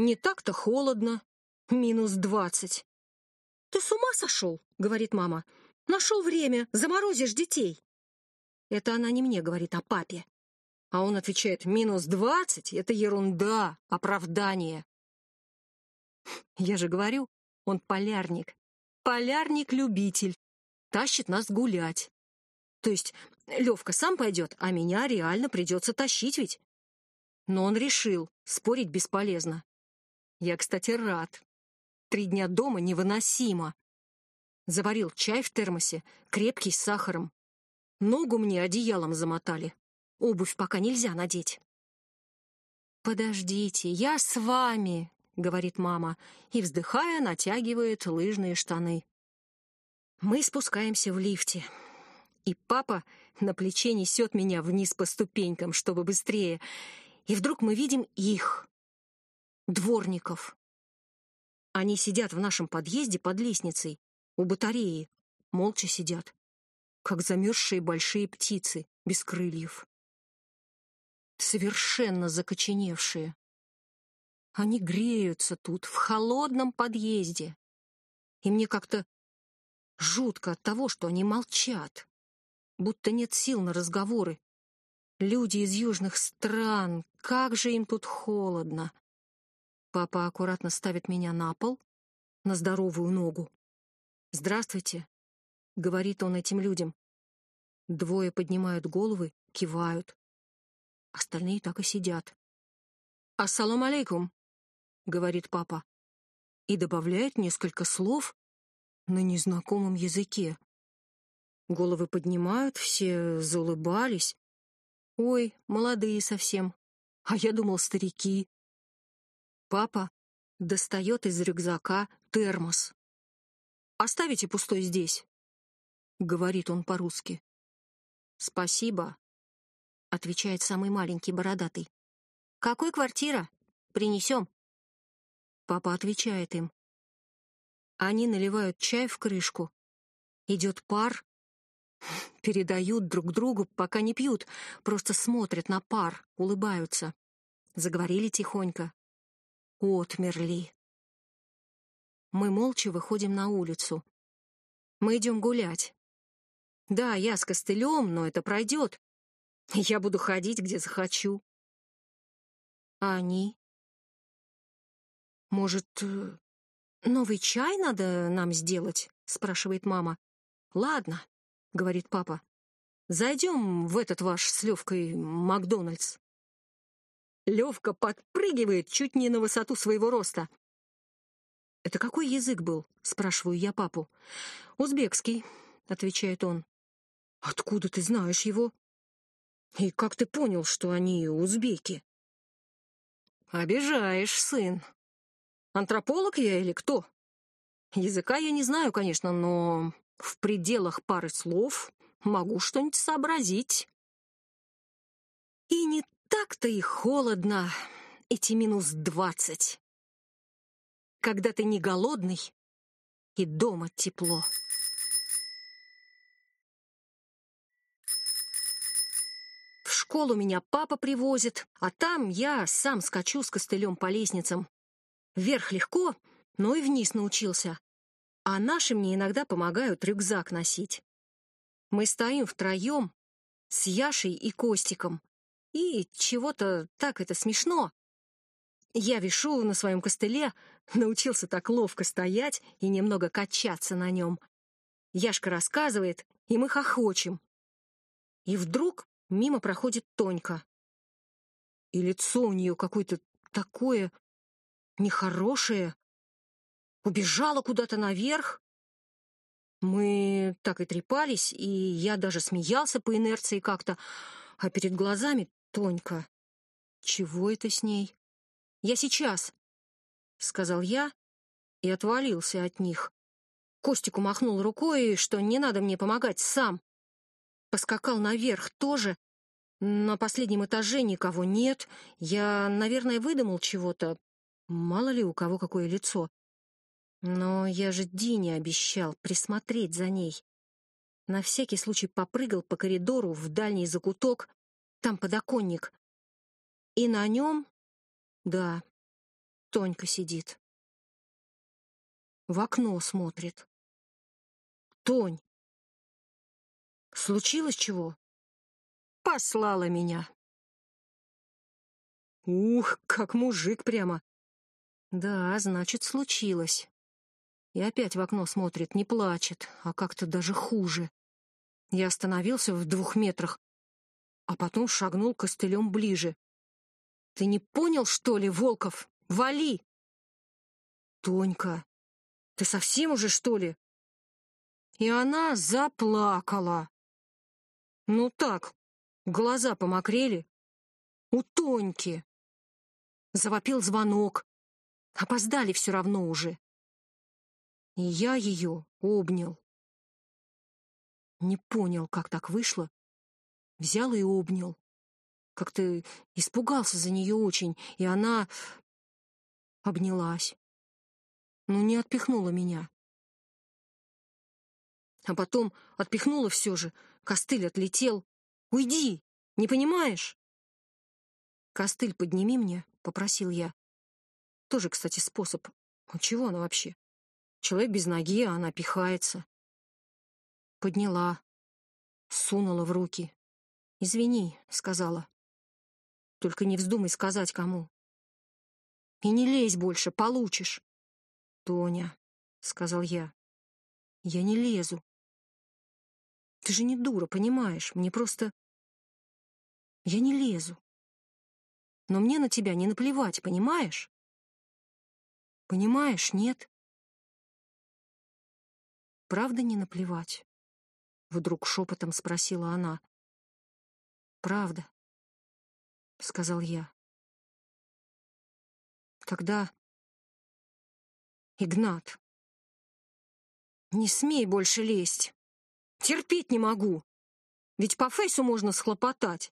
Не так-то холодно. Минус двадцать. «Ты с ума сошел?» — говорит мама. «Нашел время, заморозишь детей». Это она не мне говорит, а папе. А он отвечает, минус двадцать — это ерунда, оправдание. Я же говорю, он полярник. Полярник-любитель. Тащит нас гулять. То есть Левка сам пойдет, а меня реально придется тащить ведь. Но он решил, спорить бесполезно. Я, кстати, рад. Три дня дома невыносимо. Заварил чай в термосе, крепкий с сахаром. Ногу мне одеялом замотали. Обувь пока нельзя надеть. «Подождите, я с вами», — говорит мама, и, вздыхая, натягивает лыжные штаны. Мы спускаемся в лифте, и папа на плече несет меня вниз по ступенькам, чтобы быстрее, и вдруг мы видим их, дворников. Они сидят в нашем подъезде под лестницей, у батареи, молча сидят, как замерзшие большие птицы, без крыльев. Совершенно закоченевшие. Они греются тут, в холодном подъезде. И мне как-то жутко от того, что они молчат, будто нет сил на разговоры. Люди из южных стран, как же им тут холодно. Папа аккуратно ставит меня на пол, на здоровую ногу. «Здравствуйте», — говорит он этим людям. Двое поднимают головы, кивают. Остальные так и сидят. «Ассалам алейкум», — говорит папа. И добавляет несколько слов на незнакомом языке. Головы поднимают, все заулыбались. Ой, молодые совсем. А я думал, старики. Папа достает из рюкзака термос. «Оставите пустой здесь», — говорит он по-русски. «Спасибо», — отвечает самый маленький бородатый. «Какой квартира? Принесем». Папа отвечает им. Они наливают чай в крышку. Идет пар. Передают друг другу, пока не пьют, просто смотрят на пар, улыбаются. Заговорили тихонько, отмерли. Мы молча выходим на улицу. Мы идем гулять. Да, я с костылем, но это пройдет. Я буду ходить, где захочу. А они? Может, э, новый чай надо нам сделать? Спрашивает мама. Ладно, говорит папа. Зайдем в этот ваш с Левкой Макдональдс. Левка подпрыгивает чуть не на высоту своего роста. «Это какой язык был?» — спрашиваю я папу. «Узбекский», — отвечает он. «Откуда ты знаешь его?» «И как ты понял, что они узбеки?» «Обижаешь, сын. Антрополог я или кто? Языка я не знаю, конечно, но в пределах пары слов могу что-нибудь сообразить». И не так-то и холодно, эти минус двадцать. Когда ты не голодный и дома тепло. В школу меня папа привозит, а там я сам скачу с костылем по лестницам. Вверх легко, но и вниз научился. А наши мне иногда помогают рюкзак носить. Мы стоим втроем с Яшей и Костиком, и чего-то так это смешно. Я вишу на своем костыле, научился так ловко стоять и немного качаться на нем. Яшка рассказывает, и мы хохочем. И вдруг мимо проходит Тонька. И лицо у нее какое-то такое нехорошее. Убежала куда-то наверх. Мы так и трепались, и я даже смеялся по инерции как-то, а перед глазами Тонька. Чего это с ней? Я сейчас, сказал я и отвалился от них. Костику махнул рукой, что не надо мне помогать сам. Поскакал наверх тоже. На последнем этаже никого нет. Я, наверное, выдумал чего-то. Мало ли у кого какое лицо. Но я же Дине обещал присмотреть за ней. На всякий случай попрыгал по коридору в дальний закуток, там подоконник. И на нем, да, Тонька сидит. В окно смотрит. Тонь, случилось чего? Послала меня. Ух, как мужик прямо. Да, значит, случилось. И опять в окно смотрит, не плачет, а как-то даже хуже. Я остановился в двух метрах, а потом шагнул костылем ближе. «Ты не понял, что ли, Волков? Вали!» «Тонька, ты совсем уже, что ли?» И она заплакала. Ну так, глаза помокрели. У Тоньки. Завопил звонок. Опоздали все равно уже. И я ее обнял. Не понял, как так вышло, Взял и обнял. Как-то испугался за нее очень, и она обнялась. Но не отпихнула меня. А потом отпихнула все же. Костыль отлетел. «Уйди! Не понимаешь?» «Костыль подними мне», — попросил я. Тоже, кстати, способ. А чего она вообще? Человек без ноги, а она пихается. Подняла, сунула в руки. «Извини», — сказала. «Только не вздумай сказать кому». «И не лезь больше, получишь». «Тоня», — сказал я, — «я не лезу». «Ты же не дура, понимаешь? Мне просто...» «Я не лезу. Но мне на тебя не наплевать, понимаешь?» «Понимаешь, нет?» «Правда не наплевать?» Вдруг шепотом спросила она. «Правда», — сказал я. «Тогда...» «Игнат, не смей больше лезть. Терпеть не могу. Ведь по фейсу можно схлопотать.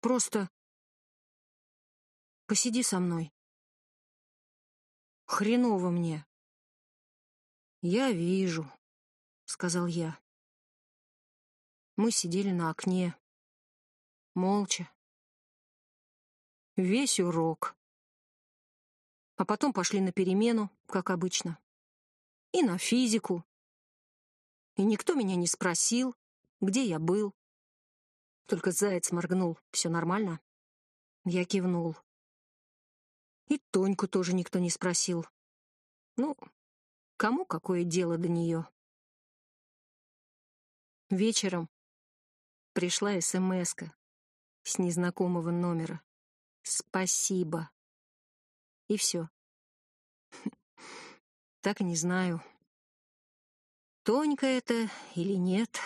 Просто посиди со мной. Хреново мне. Я вижу, — сказал я. Мы сидели на окне, молча. Весь урок. А потом пошли на перемену, как обычно. И на физику. И никто меня не спросил, где я был. Только заяц моргнул. Все нормально? Я кивнул. И Тоньку тоже никто не спросил. Ну, кому какое дело до нее? Вечером Пришла смс с незнакомого номера. «Спасибо». И все. Так не знаю, Тонька это или нет.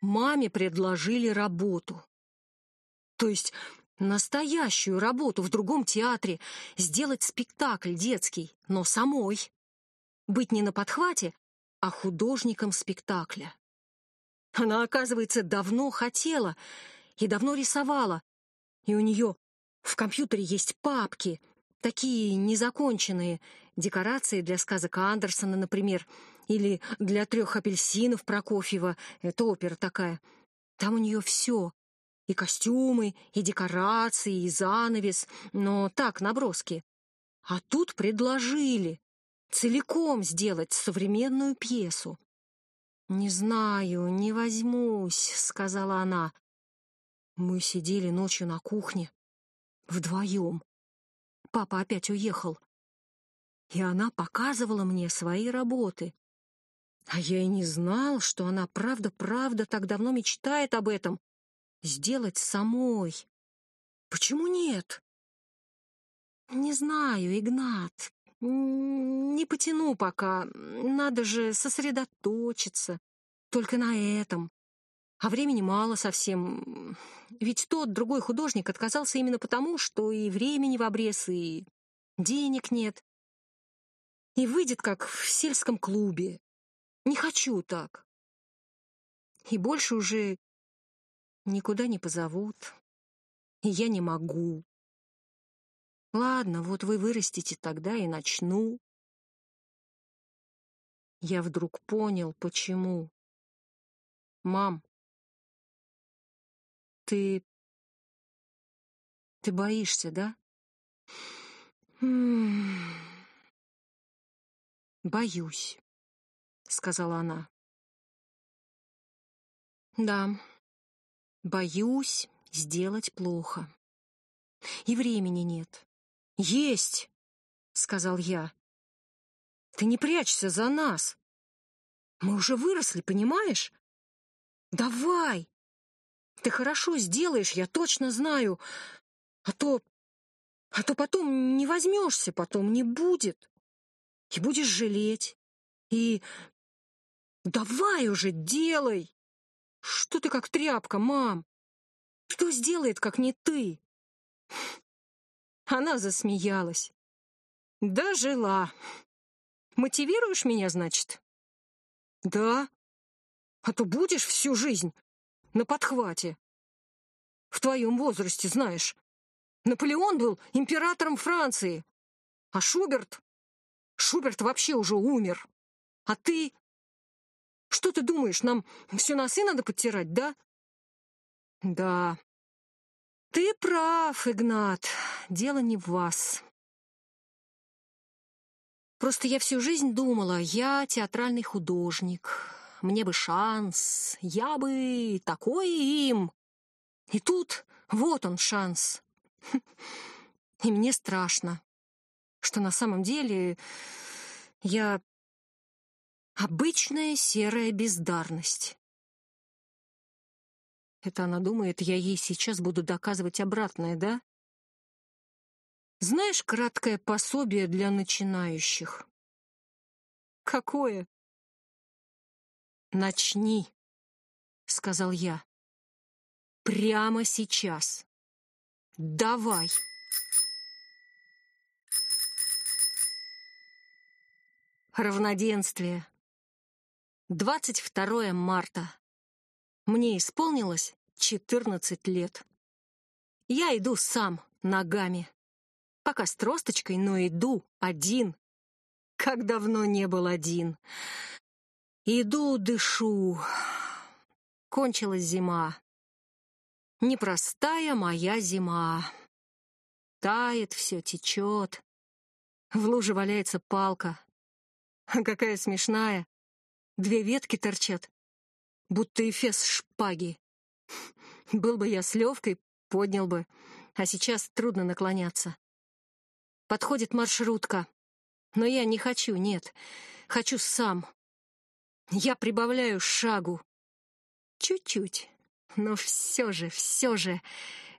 Маме предложили работу. То есть настоящую работу в другом театре, сделать спектакль детский, но самой быть не на подхвате, а художником спектакля. Она, оказывается, давно хотела и давно рисовала, и у нее в компьютере есть папки, такие незаконченные, декорации для сказок Андерсона, например, или для трех апельсинов Прокофьева, это опера такая. Там у нее все, и костюмы, и декорации, и занавес, но так, наброски. А тут предложили целиком сделать современную пьесу. «Не знаю, не возьмусь», — сказала она. Мы сидели ночью на кухне, вдвоем. Папа опять уехал. И она показывала мне свои работы. А я и не знал, что она правда-правда так давно мечтает об этом. Сделать самой. Почему нет? Не знаю, Игнат, не потяну пока. Надо же сосредоточиться. Только на этом. А времени мало совсем. Ведь тот другой художник отказался именно потому, что и времени в обрез, и денег нет. И выйдет, как в сельском клубе. Не хочу так. И больше уже никуда не позовут. И я не могу. Ладно, вот вы вырастете тогда и начну. Я вдруг понял, почему. Мам, Ты... Ты боишься, да? Боюсь, сказала она. Да, боюсь сделать плохо. И времени нет. Есть, сказал я. Ты не прячься за нас. Мы уже выросли, понимаешь? Давай! Ты хорошо сделаешь, я точно знаю. А то... А то потом не возьмешься, потом не будет. И будешь жалеть. И... Давай уже, делай! Что ты как тряпка, мам? Кто сделает, как не ты? Она засмеялась. Дожила. Мотивируешь меня, значит? Да. А то будешь всю жизнь на подхвате. В твоем возрасте, знаешь. Наполеон был императором Франции, а Шуберт... Шуберт вообще уже умер. А ты... Что ты думаешь, нам все носы надо подтирать, да? Да. Ты прав, Игнат. Дело не в вас. Просто я всю жизнь думала, я театральный художник, мне бы шанс, я бы такой им. И тут вот он шанс. И мне страшно, что на самом деле я обычная серая бездарность. Это она думает, я ей сейчас буду доказывать обратное, да? Знаешь краткое пособие для начинающих? Какое? Начни, сказал я. Прямо сейчас. Давай. Равноденствие. 22 марта. Мне исполнилось 14 лет. Я иду сам, ногами. Пока с тросточкой, но иду один. Как давно не был один. Иду, дышу. Кончилась зима. Непростая моя зима. Тает все, течет. В луже валяется палка. Какая смешная. Две ветки торчат, будто эфес шпаги. Был бы я с Левкой, поднял бы, а сейчас трудно наклоняться. Подходит маршрутка, но я не хочу, нет, хочу сам. Я прибавляю шагу. Чуть-чуть. Но все же, все же,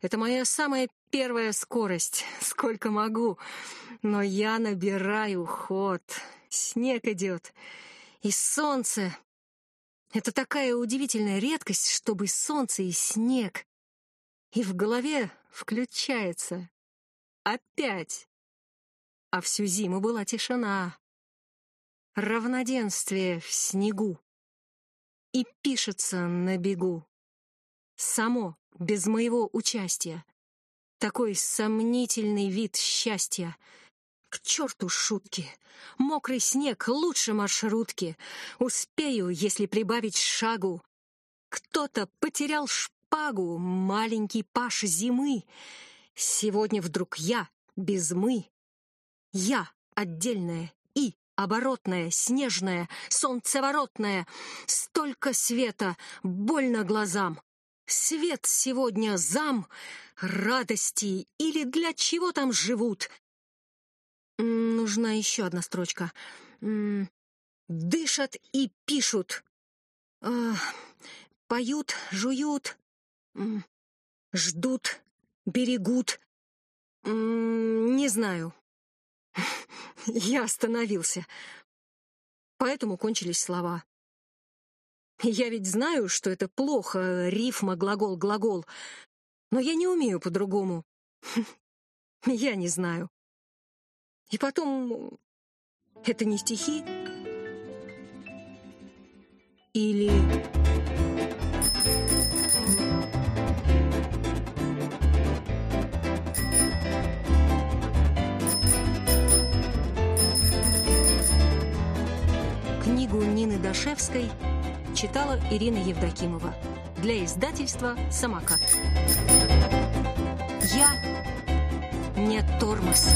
это моя самая первая скорость, сколько могу. Но я набираю ход. Снег идет. И солнце. Это такая удивительная редкость, чтобы солнце и снег. И в голове включается. Опять. А всю зиму была тишина равноденствие в снегу. И пишется на бегу. Само, без моего участия. Такой сомнительный вид счастья. К черту шутки. Мокрый снег лучше маршрутки. Успею, если прибавить шагу. Кто-то потерял шпагу, маленький паш зимы. Сегодня вдруг я без мы. Я отдельная оборотная, снежная, солнцеворотная. Столько света, больно глазам. Свет сегодня зам, радости или для чего там живут. Нужна еще одна строчка. Дышат и пишут. Поют, жуют, ждут, берегут. Не знаю. Я остановился. Поэтому кончились слова. Я ведь знаю, что это плохо, рифма, глагол, глагол. Но я не умею по-другому. Я не знаю. И потом, это не стихи? Или... Книгу Нины Дашевской читала Ирина Евдокимова для издательства «Самокат». Я нет тормоз.